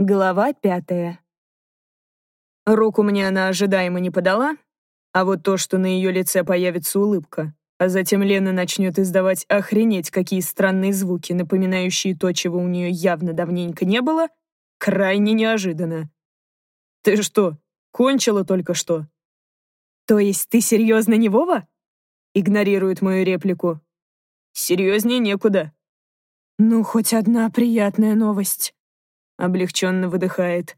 Глава пятая. Руку мне она ожидаемо не подала, а вот то, что на ее лице появится улыбка, а затем Лена начнет издавать охренеть какие странные звуки, напоминающие то, чего у нее явно давненько не было, крайне неожиданно. «Ты что, кончила только что?» «То есть ты серьезно не Вова?» Игнорирует мою реплику. «Серьезнее некуда». «Ну, хоть одна приятная новость». Облегченно выдыхает.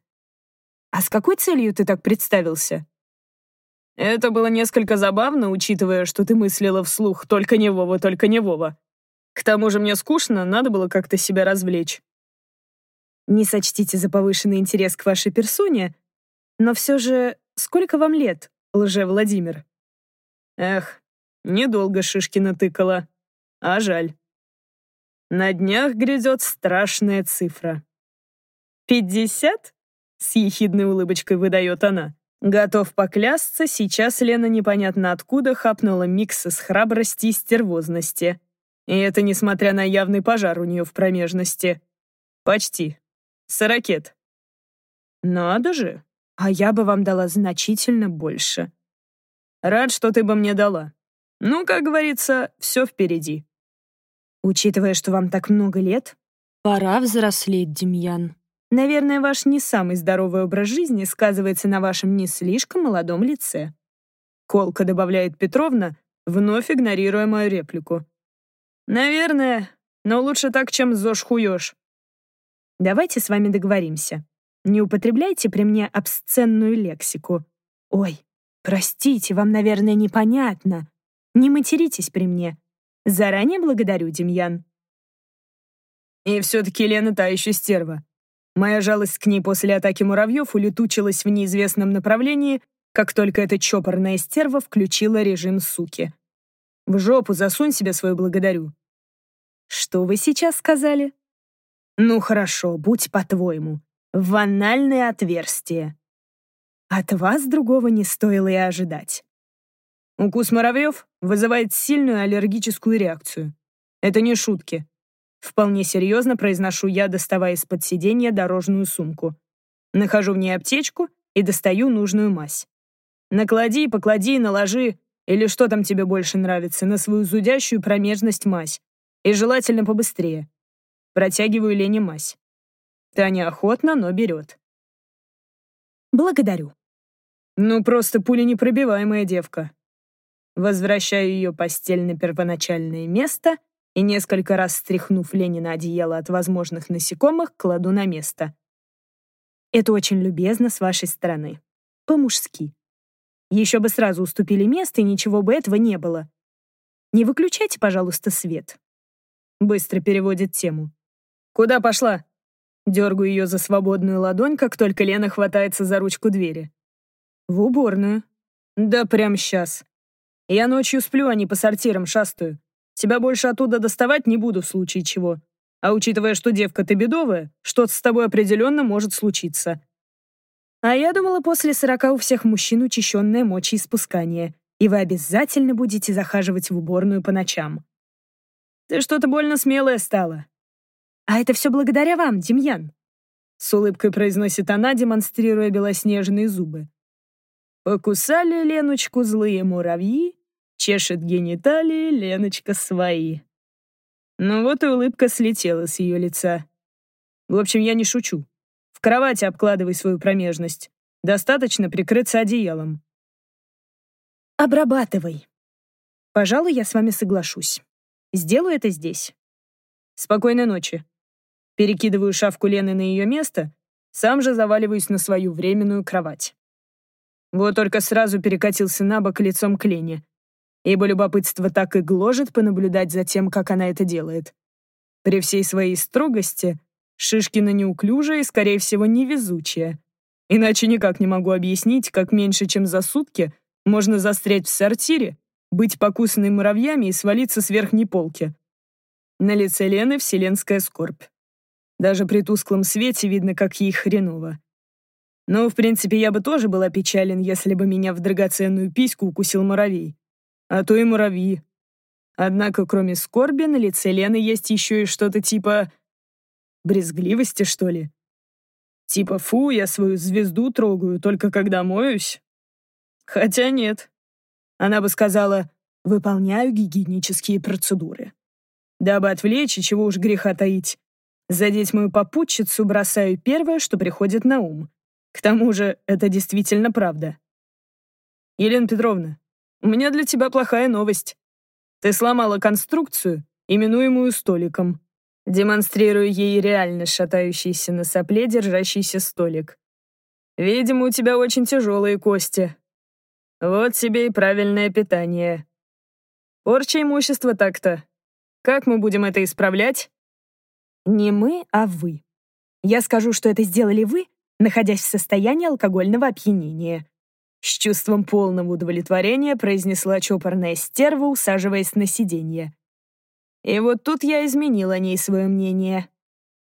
«А с какой целью ты так представился?» «Это было несколько забавно, учитывая, что ты мыслила вслух «только не Вова, только не Вова». К тому же мне скучно, надо было как-то себя развлечь». Не сочтите за повышенный интерес к вашей персоне, но все же сколько вам лет, лже-Владимир? Эх, недолго шишки натыкала, а жаль. На днях грядет страшная цифра. «Пятьдесят?» — с ехидной улыбочкой выдает она. Готов поклясться, сейчас Лена непонятно откуда хапнула микс из храбрости и стервозности. И это несмотря на явный пожар у нее в промежности. Почти. Сорокет. Надо же. А я бы вам дала значительно больше. Рад, что ты бы мне дала. Ну, как говорится, все впереди. Учитывая, что вам так много лет, пора взрослеть, Демьян. Наверное, ваш не самый здоровый образ жизни сказывается на вашем не слишком молодом лице. Колка добавляет Петровна, вновь игнорируя мою реплику. Наверное, но лучше так, чем зож-хуёж. Давайте с вами договоримся. Не употребляйте при мне обсценную лексику. Ой, простите, вам, наверное, непонятно. Не материтесь при мне. Заранее благодарю, Демьян. И все-таки Лена та еще стерва. Моя жалость к ней после атаки муравьев улетучилась в неизвестном направлении, как только эта чопорная стерва включила режим суки. В жопу засунь себе свою благодарю. Что вы сейчас сказали? Ну хорошо, будь по-твоему. В анальное отверстие. От вас другого не стоило и ожидать. Укус муравьев вызывает сильную аллергическую реакцию. Это не шутки. Вполне серьезно произношу я, доставая из-под сиденья дорожную сумку. Нахожу в ней аптечку и достаю нужную мазь. Наклади, поклади, наложи, или что там тебе больше нравится, на свою зудящую промежность мазь. И желательно побыстрее. Протягиваю Лене мазь. Таня охотно, но берет. Благодарю. Ну, просто пуленепробиваемая девка. Возвращаю ее постель на первоначальное место — и несколько раз стряхнув Ленина одеяло от возможных насекомых, кладу на место. Это очень любезно с вашей стороны. По-мужски. Еще бы сразу уступили место, и ничего бы этого не было. Не выключайте, пожалуйста, свет. Быстро переводит тему. Куда пошла? Дергаю ее за свободную ладонь, как только Лена хватается за ручку двери. В уборную. Да прям сейчас. Я ночью сплю, а не по сортирам шастаю. Тебя больше оттуда доставать не буду в случае чего. А учитывая, что девка ты бедовая, что-то с тобой определенно может случиться. А я думала, после сорока у всех мужчин учащенное мочеиспускание, и вы обязательно будете захаживать в уборную по ночам. Ты что-то больно смелая стала. А это все благодаря вам, Демьян. С улыбкой произносит она, демонстрируя белоснежные зубы. Покусали Леночку злые муравьи, Чешет гениталии Леночка свои. Ну вот и улыбка слетела с ее лица. В общем, я не шучу. В кровати обкладывай свою промежность. Достаточно прикрыться одеялом. Обрабатывай. Пожалуй, я с вами соглашусь. Сделаю это здесь. Спокойной ночи. Перекидываю шавку Лены на ее место, сам же заваливаюсь на свою временную кровать. Вот только сразу перекатился на бок лицом к Лене ибо любопытство так и гложет понаблюдать за тем, как она это делает. При всей своей строгости Шишкина неуклюжая и, скорее всего, невезучая. Иначе никак не могу объяснить, как меньше, чем за сутки можно застрять в сортире, быть покусанной муравьями и свалиться с верхней полки. На лице Лены вселенская скорбь. Даже при тусклом свете видно, как ей хреново. Но, в принципе, я бы тоже была печален, если бы меня в драгоценную письку укусил муравей а то и муравьи. Однако, кроме скорби, на лице Лены есть еще и что-то типа... брезгливости, что ли. Типа, фу, я свою звезду трогаю только когда моюсь. Хотя нет. Она бы сказала, выполняю гигиенические процедуры. Дабы отвлечь, и чего уж греха таить. Задеть мою попутчицу бросаю первое, что приходит на ум. К тому же, это действительно правда. Елена Петровна, у меня для тебя плохая новость. Ты сломала конструкцию, именуемую столиком. Демонстрирую ей реально шатающийся на сопле держащийся столик. Видимо, у тебя очень тяжелые кости. Вот тебе и правильное питание. Порча имущества так-то. Как мы будем это исправлять? Не мы, а вы. Я скажу, что это сделали вы, находясь в состоянии алкогольного опьянения. С чувством полного удовлетворения произнесла чопорная стерва, усаживаясь на сиденье. И вот тут я изменила о ней свое мнение.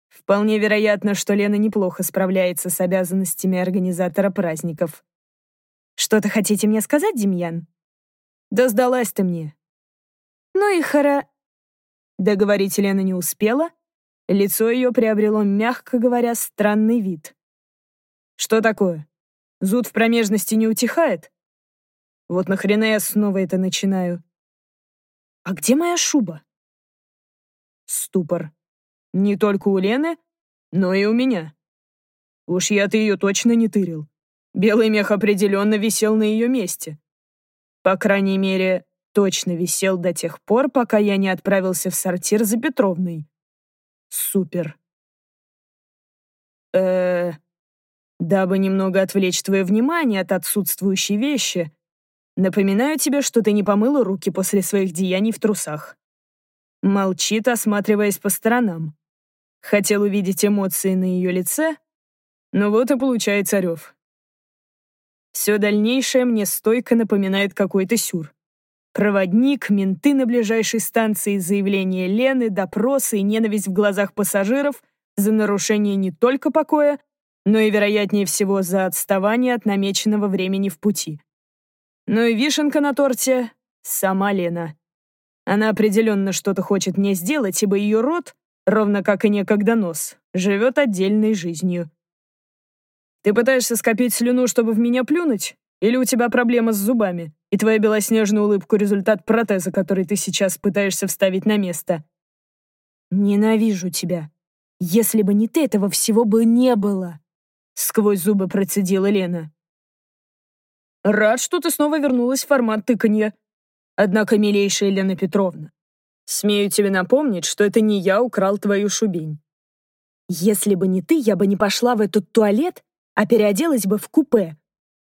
Вполне вероятно, что Лена неплохо справляется с обязанностями организатора праздников. Что-то хотите мне сказать, Демьян? Да сдалась ты мне. Ну и хора... Договорить Лена не успела. Лицо ее приобрело, мягко говоря, странный вид. Что такое? Зуд в промежности не утихает? Вот нахрена я снова это начинаю? А где моя шуба? Ступор. Не только у Лены, но и у меня. Уж я-то ее точно не тырил. Белый мех определенно висел на ее месте. По крайней мере, точно висел до тех пор, пока я не отправился в сортир за Петровной. Супер. э Дабы немного отвлечь твое внимание от отсутствующей вещи, напоминаю тебе, что ты не помыла руки после своих деяний в трусах. Молчит, осматриваясь по сторонам. Хотел увидеть эмоции на ее лице, но вот и получается рев. Все дальнейшее мне стойко напоминает какой-то сюр. Проводник, менты на ближайшей станции, заявление Лены, допросы и ненависть в глазах пассажиров за нарушение не только покоя, но и, вероятнее всего, за отставание от намеченного времени в пути. Ну и вишенка на торте — сама Лена. Она определенно что-то хочет мне сделать, ибо ее рот, ровно как и некогда нос, живет отдельной жизнью. Ты пытаешься скопить слюну, чтобы в меня плюнуть? Или у тебя проблема с зубами, и твоя белоснежная улыбка — результат протеза, который ты сейчас пытаешься вставить на место? Ненавижу тебя. Если бы не ты, этого всего бы не было. Сквозь зубы процедила Лена. Рад, что ты снова вернулась в формат тыканья, Однако, милейшая Елена Петровна, смею тебе напомнить, что это не я украл твою шубень. Если бы не ты, я бы не пошла в этот туалет, а переоделась бы в купе.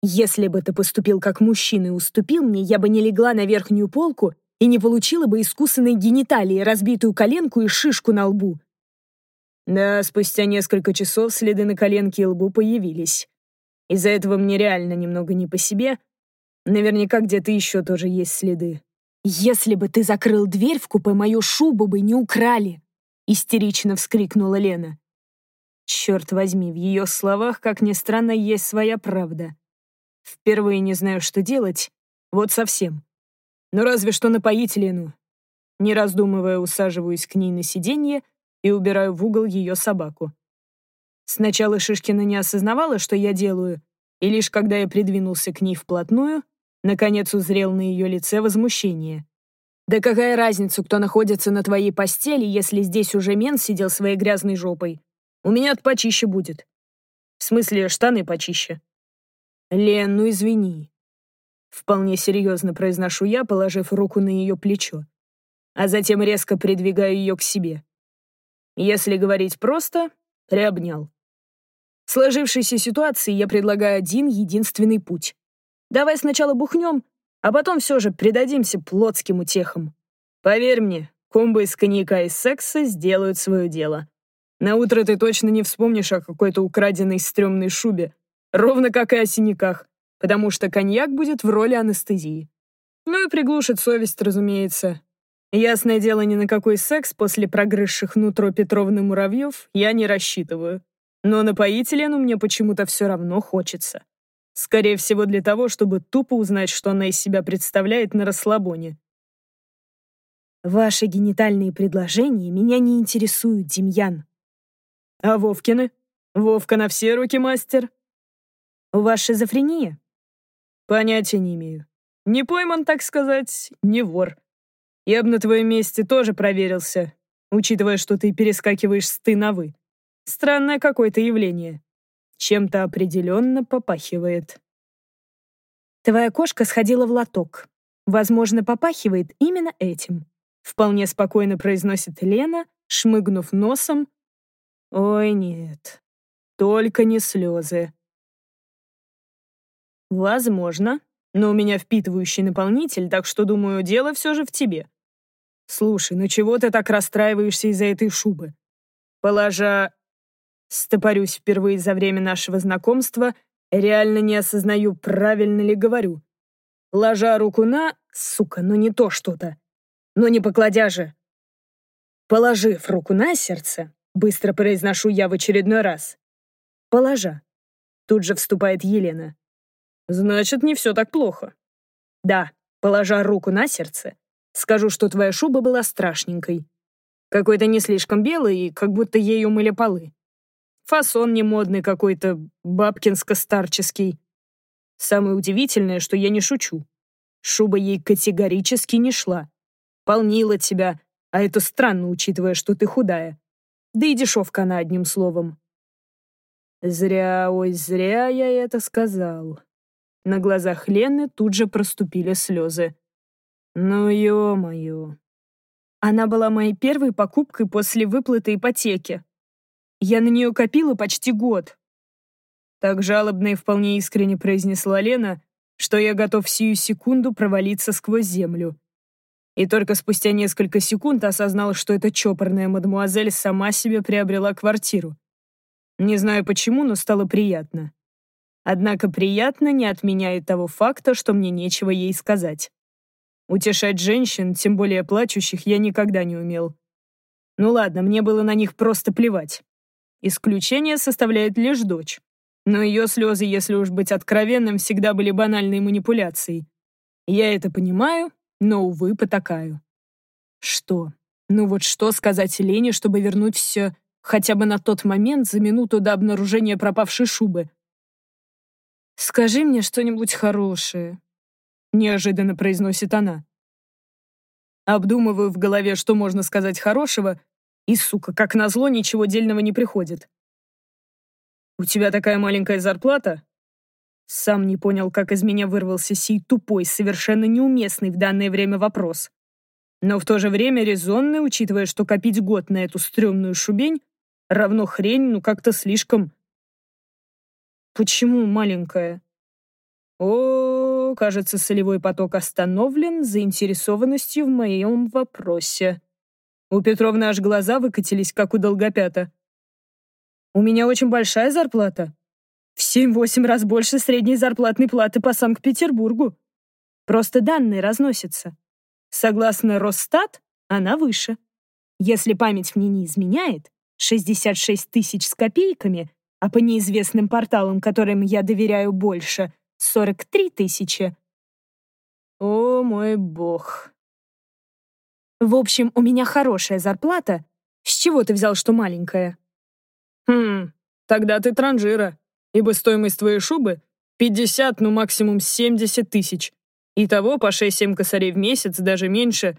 Если бы ты поступил как мужчина и уступил мне, я бы не легла на верхнюю полку и не получила бы искусанной гениталии, разбитую коленку и шишку на лбу. Да, спустя несколько часов следы на коленке и лбу появились. Из-за этого мне реально немного не по себе, Наверняка где-то еще тоже есть следы. «Если бы ты закрыл дверь в купе, мою шубу бы не украли!» — истерично вскрикнула Лена. Черт возьми, в ее словах, как ни странно, есть своя правда. Впервые не знаю, что делать. Вот совсем. Ну разве что напоить Лену. Не раздумывая, усаживаюсь к ней на сиденье и убираю в угол ее собаку. Сначала Шишкина не осознавала, что я делаю, и лишь когда я придвинулся к ней вплотную, Наконец узрел на ее лице возмущение. «Да какая разница, кто находится на твоей постели, если здесь уже мен сидел своей грязной жопой? У меня-то почище будет. В смысле, штаны почище». «Лен, ну извини». Вполне серьезно произношу я, положив руку на ее плечо, а затем резко придвигаю ее к себе. Если говорить просто, приобнял. В сложившейся ситуации я предлагаю один единственный путь. Давай сначала бухнем, а потом все же предадимся плотским утехам. Поверь мне, комбо из коньяка и секса сделают свое дело. На утро ты точно не вспомнишь о какой-то украденной стрёмной шубе, ровно как и о синяках, потому что коньяк будет в роли анестезии. Ну и приглушит совесть, разумеется. Ясное дело, ни на какой секс после прогрызших нутро Петровны муравьев я не рассчитываю. Но напоить Лену мне почему-то все равно хочется. Скорее всего, для того, чтобы тупо узнать, что она из себя представляет на расслабоне. Ваши генитальные предложения меня не интересуют, Демьян. А Вовкины? Вовка на все руки мастер. У вас шизофрения? Понятия не имею. Не пойман, так сказать, не вор. Я бы на твоем месте тоже проверился, учитывая, что ты перескакиваешь с «ты» на «вы». Странное какое-то явление. Чем-то определенно попахивает. Твоя кошка сходила в лоток. Возможно, попахивает именно этим. Вполне спокойно произносит Лена, шмыгнув носом. Ой, нет. Только не слезы. Возможно, но у меня впитывающий наполнитель, так что, думаю, дело все же в тебе. Слушай, ну чего ты так расстраиваешься из-за этой шубы? Положа... Стопорюсь впервые за время нашего знакомства, реально не осознаю, правильно ли говорю. Ложа руку на... Сука, ну не то что-то. Ну не покладя же. Положив руку на сердце, быстро произношу я в очередной раз. Положа. Тут же вступает Елена. Значит, не все так плохо. Да, положа руку на сердце, скажу, что твоя шуба была страшненькой. Какой-то не слишком белый, и как будто ею мыли полы. Фасон не модный какой-то, бабкинско-старческий. Самое удивительное, что я не шучу. Шуба ей категорически не шла. Полнила тебя, а это странно, учитывая, что ты худая. Да и дешевка она, одним словом. Зря, ой, зря я это сказал. На глазах Лены тут же проступили слезы. Ну, ё-моё. Она была моей первой покупкой после выплаты ипотеки. Я на нее копила почти год. Так жалобно и вполне искренне произнесла Лена, что я готов сию секунду провалиться сквозь землю. И только спустя несколько секунд осознал, что эта чопорная мадемуазель сама себе приобрела квартиру. Не знаю почему, но стало приятно. Однако приятно не отменяет того факта, что мне нечего ей сказать. Утешать женщин, тем более плачущих, я никогда не умел. Ну ладно, мне было на них просто плевать. Исключение составляет лишь дочь. Но ее слезы, если уж быть откровенным, всегда были банальной манипуляцией. Я это понимаю, но, увы, потакаю. Что? Ну вот что сказать Лене, чтобы вернуть все хотя бы на тот момент за минуту до обнаружения пропавшей шубы? «Скажи мне что-нибудь хорошее», — неожиданно произносит она. Обдумываю в голове, что можно сказать хорошего, и, сука, как назло, ничего дельного не приходит. «У тебя такая маленькая зарплата?» Сам не понял, как из меня вырвался сей тупой, совершенно неуместный в данное время вопрос. Но в то же время резонный, учитывая, что копить год на эту стрёмную шубень равно хрень, ну как-то слишком Почему маленькая? О, кажется, солевой поток остановлен заинтересованностью в моем вопросе. У Петровны аж глаза выкатились, как у долгопята. У меня очень большая зарплата. В 7-8 раз больше средней зарплатной платы по Санкт-Петербургу. Просто данные разносятся. Согласно Росстат, она выше. Если память мне не изменяет, 66 тысяч с копейками а по неизвестным порталам, которым я доверяю больше, 43 тысячи. О мой бог. В общем, у меня хорошая зарплата. С чего ты взял, что маленькая? Хм, тогда ты транжира, ибо стоимость твоей шубы 50, ну максимум 70 тысяч. Итого по 6-7 косарей в месяц, даже меньше.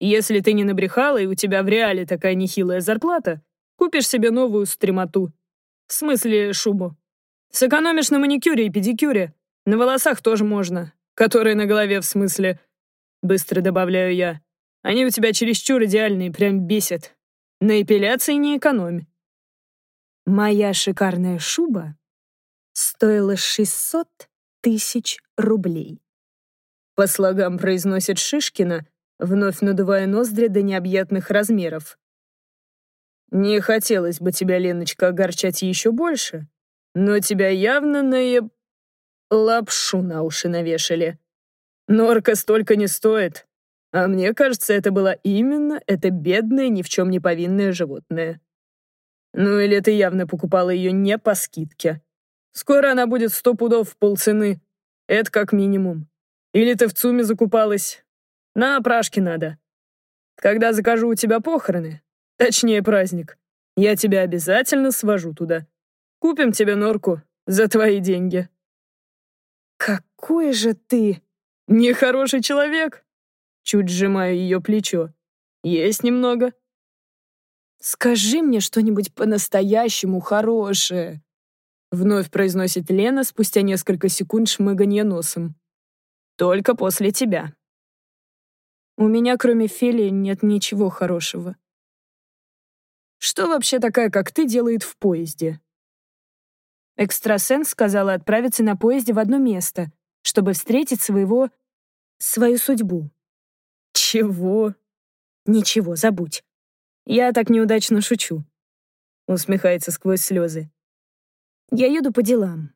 Если ты не набрехала и у тебя в реале такая нехилая зарплата, купишь себе новую стремоту. В смысле шубу. Сэкономишь на маникюре и педикюре. На волосах тоже можно. Которые на голове, в смысле. Быстро добавляю я. Они у тебя чересчур идеальные, прям бесят. На эпиляции не экономь. Моя шикарная шуба стоила 600 тысяч рублей. По слогам произносит Шишкина, вновь надувая ноздри до необъятных размеров. Не хотелось бы тебя, Леночка, огорчать еще больше, но тебя явно на лапшу на уши навешали. Норка столько не стоит. А мне кажется, это было именно это бедное, ни в чем не повинное животное. Ну или ты явно покупала ее не по скидке. Скоро она будет сто пудов в полцены. Это как минимум. Или ты в ЦУМе закупалась. На опрашки надо. Когда закажу у тебя похороны, Точнее, праздник. Я тебя обязательно свожу туда. Купим тебе норку за твои деньги». «Какой же ты...» «Нехороший человек!» Чуть сжимаю ее плечо. «Есть немного». «Скажи мне что-нибудь по-настоящему хорошее», вновь произносит Лена спустя несколько секунд шмыганья носом. «Только после тебя». У меня, кроме Фели, нет ничего хорошего. Что вообще такая, как ты, делает в поезде? Экстрасенс сказала отправиться на поезде в одно место, чтобы встретить своего... свою судьбу. Чего? Ничего, забудь. Я так неудачно шучу. Усмехается сквозь слезы. Я еду по делам.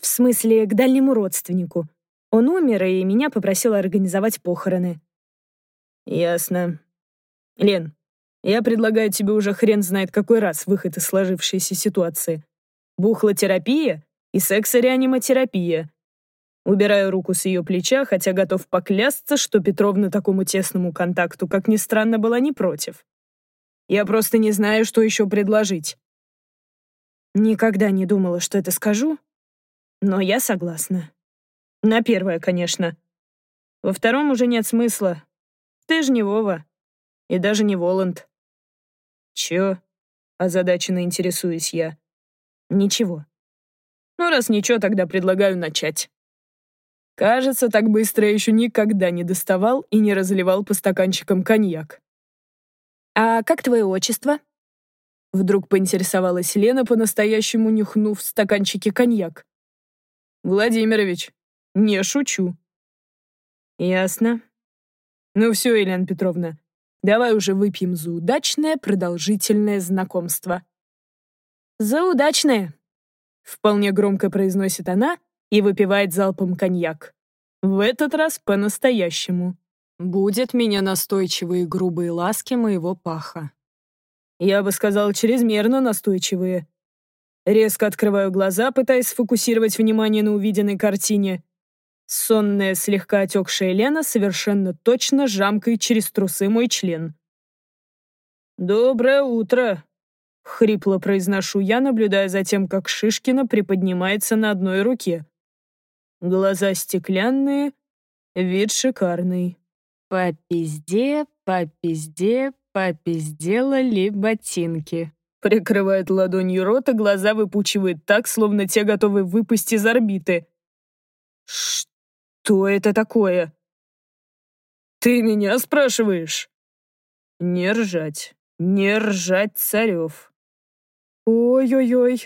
В смысле, к дальнему родственнику. Он умер, и меня попросил организовать похороны. Ясно. Лен, я предлагаю тебе уже хрен знает какой раз выход из сложившейся ситуации. Бухлотерапия и сексореаниматерапия. Убираю руку с ее плеча, хотя готов поклясться, что Петровна такому тесному контакту, как ни странно, была не против. Я просто не знаю, что еще предложить. Никогда не думала, что это скажу, но я согласна. На первое, конечно. Во втором уже нет смысла. Ты же не Вова. И даже не Воланд. Чё? Озадаченно интересуюсь я. Ничего. Ну, раз ничего, тогда предлагаю начать. Кажется, так быстро я еще никогда не доставал и не разливал по стаканчикам коньяк. «А как твое отчество?» Вдруг поинтересовалась Лена, по-настоящему нюхнув в стаканчике коньяк. «Владимирович, не шучу». «Ясно. Ну все, Елена Петровна, давай уже выпьем за удачное продолжительное знакомство». «За удачное!» — вполне громко произносит она и выпивает залпом коньяк. В этот раз по-настоящему. Будет меня настойчивые грубые ласки моего паха. Я бы сказал, чрезмерно настойчивые. Резко открываю глаза, пытаясь сфокусировать внимание на увиденной картине. Сонная, слегка отекшая Лена совершенно точно жамкает через трусы мой член. «Доброе утро!» — хрипло произношу я, наблюдая за тем, как Шишкина приподнимается на одной руке. Глаза стеклянные, вид шикарный. По пизде, по пизде, попизделали ботинки. Прикрывает ладонью рот, и глаза выпучивает так, словно те готовы выпасть из орбиты. Что это такое? Ты меня спрашиваешь? Не ржать, не ржать, Царев. Ой-ой-ой.